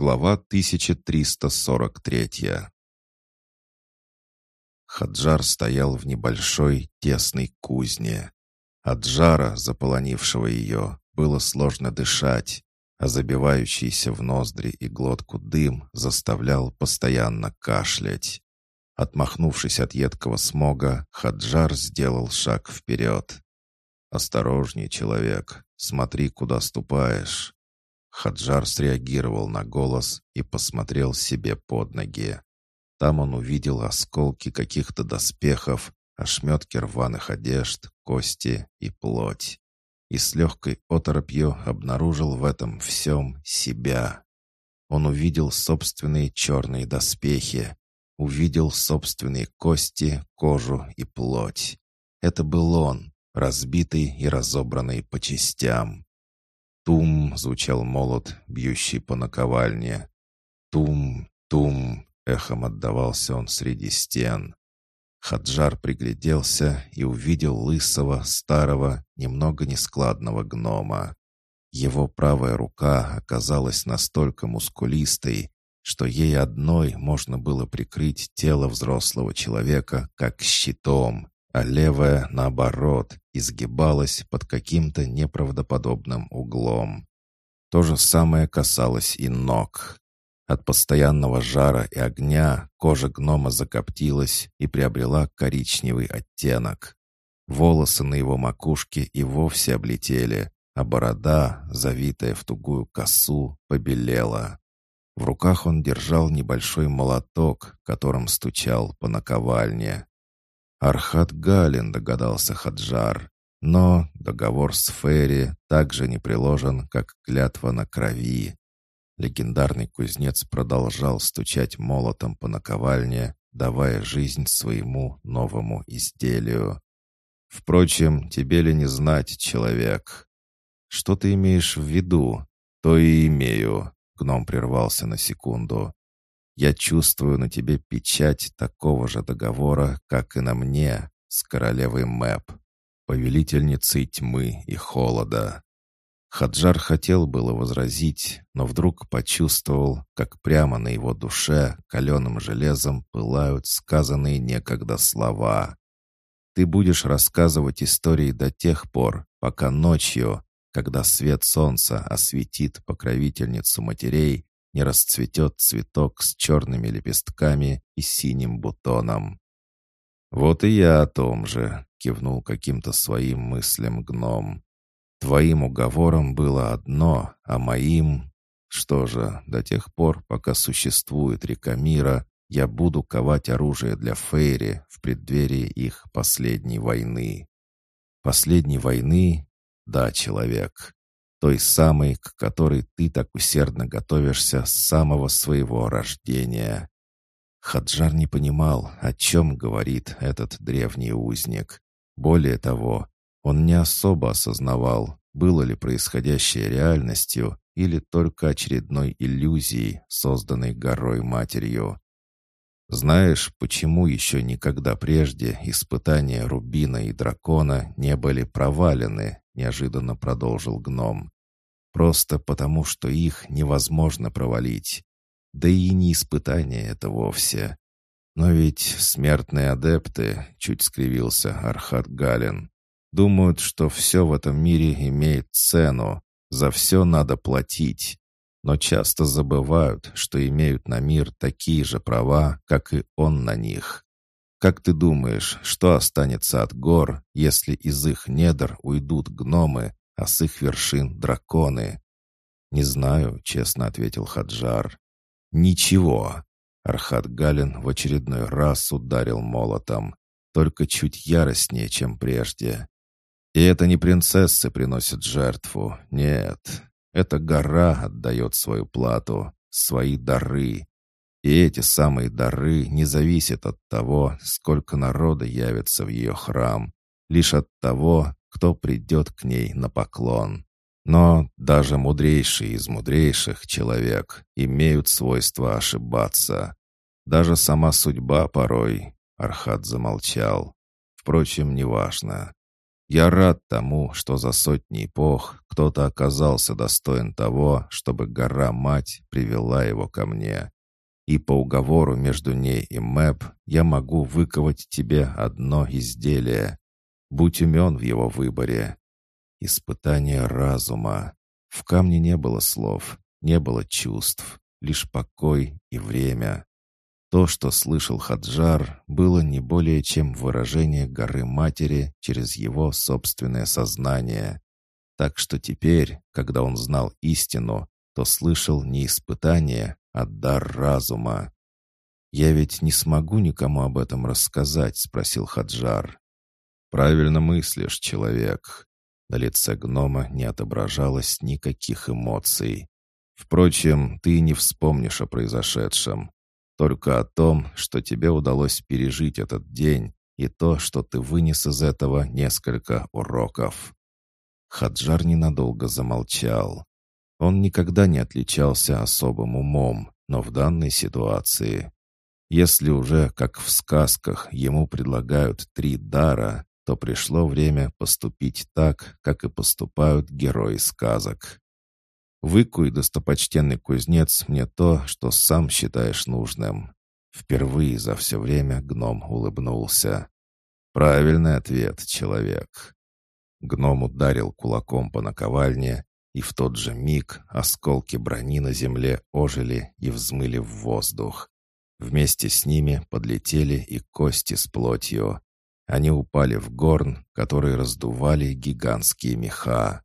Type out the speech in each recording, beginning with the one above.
Глава 1343 Хаджар стоял в небольшой тесной кузне. От жара, заполонившего ее, было сложно дышать, а забивающийся в ноздри и глотку дым заставлял постоянно кашлять. Отмахнувшись от едкого смога, Хаджар сделал шаг вперед. «Осторожней, человек, смотри, куда ступаешь». Хаджар среагировал на голос и посмотрел себе под ноги. Там он увидел осколки каких-то доспехов, ошметки рваных одежд, кости и плоть. И с легкой оторопью обнаружил в этом всем себя. Он увидел собственные черные доспехи, увидел собственные кости, кожу и плоть. Это был он, разбитый и разобранный по частям. Тум звучал молот, бьющий по наковальне. Тум, тум, эхом отдавался он среди стен. Хаджар пригляделся и увидел лысого, старого, немного нескладного гнома. Его правая рука оказалась настолько мускулистой, что ей одной можно было прикрыть тело взрослого человека как щитом, а левая, наоборот, изгибалась под каким-то неправдоподобным углом. То же самое касалось и ног. От постоянного жара и огня кожа гнома закоптилась и приобрела коричневый оттенок. Волосы на его макушке и вовсе облетели, а борода, завитая в тугую косу, побелела. В руках он держал небольшой молоток, которым стучал по наковальне. Архат Галин, догадался Хаджар. Но договор с Ферри также не приложен, как клятва на крови. Легендарный кузнец продолжал стучать молотом по наковальне, давая жизнь своему новому изделию. «Впрочем, тебе ли не знать, человек?» «Что ты имеешь в виду?» «То и имею», — гном прервался на секунду. Я чувствую на тебе печать такого же договора, как и на мне, с королевой Мэп, повелительницей тьмы и холода». Хаджар хотел было возразить, но вдруг почувствовал, как прямо на его душе каленым железом пылают сказанные некогда слова. «Ты будешь рассказывать истории до тех пор, пока ночью, когда свет солнца осветит покровительницу матерей, не расцветет цветок с черными лепестками и синим бутоном. «Вот и я о том же», — кивнул каким-то своим мыслям гном. «Твоим уговором было одно, а моим...» «Что же, до тех пор, пока существует река мира, я буду ковать оружие для Фейри в преддверии их последней войны». «Последней войны? Да, человек той самой, к которой ты так усердно готовишься с самого своего рождения. Хаджар не понимал, о чем говорит этот древний узник. Более того, он не особо осознавал, было ли происходящее реальностью или только очередной иллюзией, созданной горой-матерью. Знаешь, почему еще никогда прежде испытания Рубина и Дракона не были провалены, неожиданно продолжил гном. Просто потому, что их невозможно провалить. Да и не испытание это вовсе. Но ведь смертные адепты, чуть скривился Архат Галин, думают, что все в этом мире имеет цену, за все надо платить. Но часто забывают, что имеют на мир такие же права, как и он на них. Как ты думаешь, что останется от гор, если из их недр уйдут гномы, а с их вершин драконы? «Не знаю», — честно ответил Хаджар. «Ничего». Архат Галин в очередной раз ударил молотом, только чуть яростнее, чем прежде. И это не принцессы приносят жертву, нет. Эта гора отдает свою плату, свои дары, и эти самые дары не зависят от того, сколько народа явится в ее храм, лишь от того, кто придет к ней на поклон. Но даже мудрейший из мудрейших человек имеют свойство ошибаться. Даже сама судьба порой... Архат замолчал. Впрочем, неважно. Я рад тому, что за сотни эпох кто-то оказался достоин того, чтобы гора-мать привела его ко мне. И по уговору между ней и Мэп я могу выковать тебе одно изделие. Будь умен в его выборе. Испытание разума. В камне не было слов, не было чувств, лишь покой и время. То, что слышал Хаджар, было не более чем выражение горы матери через его собственное сознание. Так что теперь, когда он знал истину, то слышал не испытание, а дар разума. «Я ведь не смогу никому об этом рассказать», — спросил Хаджар. «Правильно мыслишь, человек». На лице гнома не отображалось никаких эмоций. «Впрочем, ты не вспомнишь о произошедшем. Только о том, что тебе удалось пережить этот день, и то, что ты вынес из этого несколько уроков». Хаджар ненадолго замолчал. Он никогда не отличался особым умом, но в данной ситуации... Если уже, как в сказках, ему предлагают три дара, то пришло время поступить так, как и поступают герои сказок. Выкуй, достопочтенный кузнец, мне то, что сам считаешь нужным». Впервые за все время гном улыбнулся. «Правильный ответ, человек». Гном ударил кулаком по наковальне, и в тот же миг осколки брони на земле ожили и взмыли в воздух. Вместе с ними подлетели и кости с плотью. Они упали в горн, который раздували гигантские меха.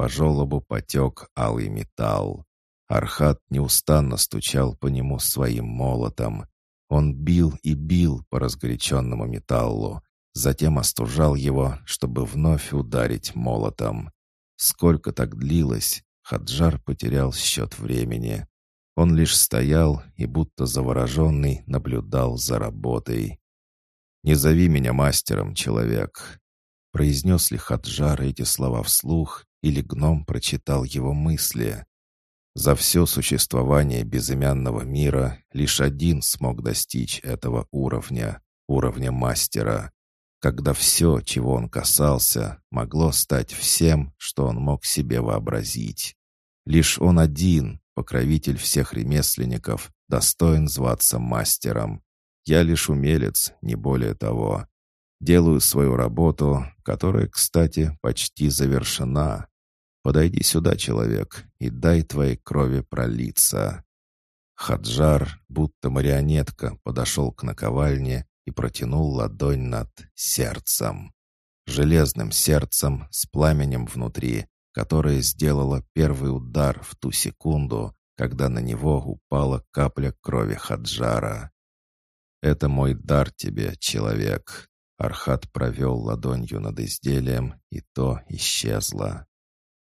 По желобу потек алый металл. Архат неустанно стучал по нему своим молотом. Он бил и бил по разгоряченному металлу, затем остужал его, чтобы вновь ударить молотом. Сколько так длилось, Хаджар потерял счет времени. Он лишь стоял и, будто завороженный, наблюдал за работой. «Не зови меня мастером, человек!» Произнес ли Хаджар эти слова вслух, или гном прочитал его мысли. За все существование безымянного мира лишь один смог достичь этого уровня, уровня мастера, когда все, чего он касался, могло стать всем, что он мог себе вообразить. Лишь он один, покровитель всех ремесленников, достоин зваться мастером. Я лишь умелец, не более того. Делаю свою работу, которая, кстати, почти завершена. Подойди сюда, человек, и дай твоей крови пролиться». Хаджар, будто марионетка, подошел к наковальне и протянул ладонь над сердцем. Железным сердцем с пламенем внутри, которое сделало первый удар в ту секунду, когда на него упала капля крови Хаджара. «Это мой дар тебе, человек». Архат провел ладонью над изделием, и то исчезло.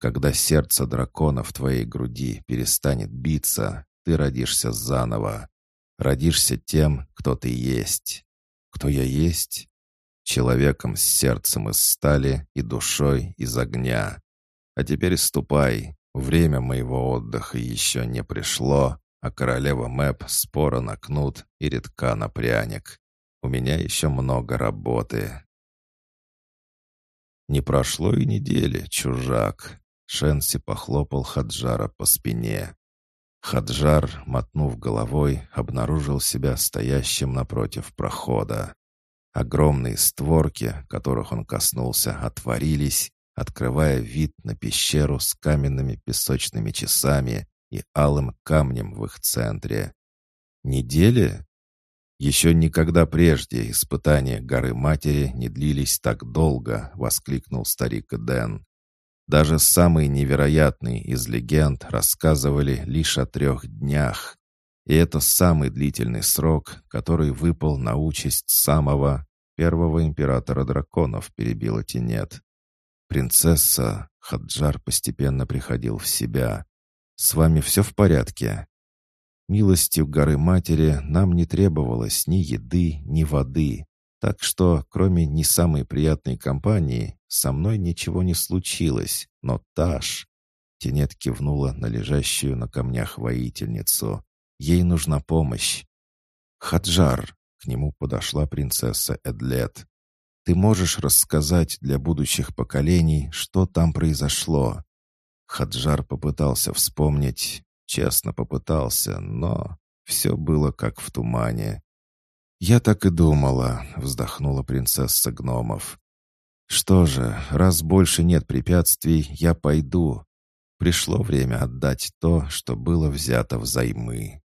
Когда сердце дракона в твоей груди перестанет биться, ты родишься заново. Родишься тем, кто ты есть. Кто я есть? Человеком с сердцем из стали и душой из огня. А теперь ступай. Время моего отдыха еще не пришло, а королева Мэп спора на кнут и редка на пряник. У меня еще много работы. Не прошло и недели, чужак. Шенси похлопал Хаджара по спине. Хаджар, мотнув головой, обнаружил себя стоящим напротив прохода. Огромные створки, которых он коснулся, отворились, открывая вид на пещеру с каменными песочными часами и алым камнем в их центре. Недели? Еще никогда прежде испытания горы матери не длились так долго, воскликнул старик Дэн. Даже самые невероятные из легенд рассказывали лишь о трех днях. И это самый длительный срок, который выпал на участь самого первого императора драконов, перебила Тенет. «Принцесса!» — Хаджар постепенно приходил в себя. «С вами все в порядке?» Милостью горы матери нам не требовалось ни еды, ни воды, так что, кроме не самой приятной компании, со мной ничего не случилось, но Таш...» Тенет кивнула на лежащую на камнях воительницу. «Ей нужна помощь». «Хаджар!» — к нему подошла принцесса Эдлет. Ты можешь рассказать для будущих поколений, что там произошло?» Хаджар попытался вспомнить, честно попытался, но все было как в тумане. «Я так и думала», — вздохнула принцесса гномов. «Что же, раз больше нет препятствий, я пойду. Пришло время отдать то, что было взято взаймы».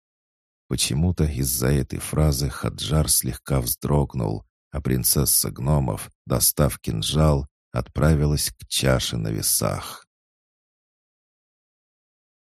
Почему-то из-за этой фразы Хаджар слегка вздрогнул, а принцесса гномов, достав кинжал, отправилась к чаше на весах.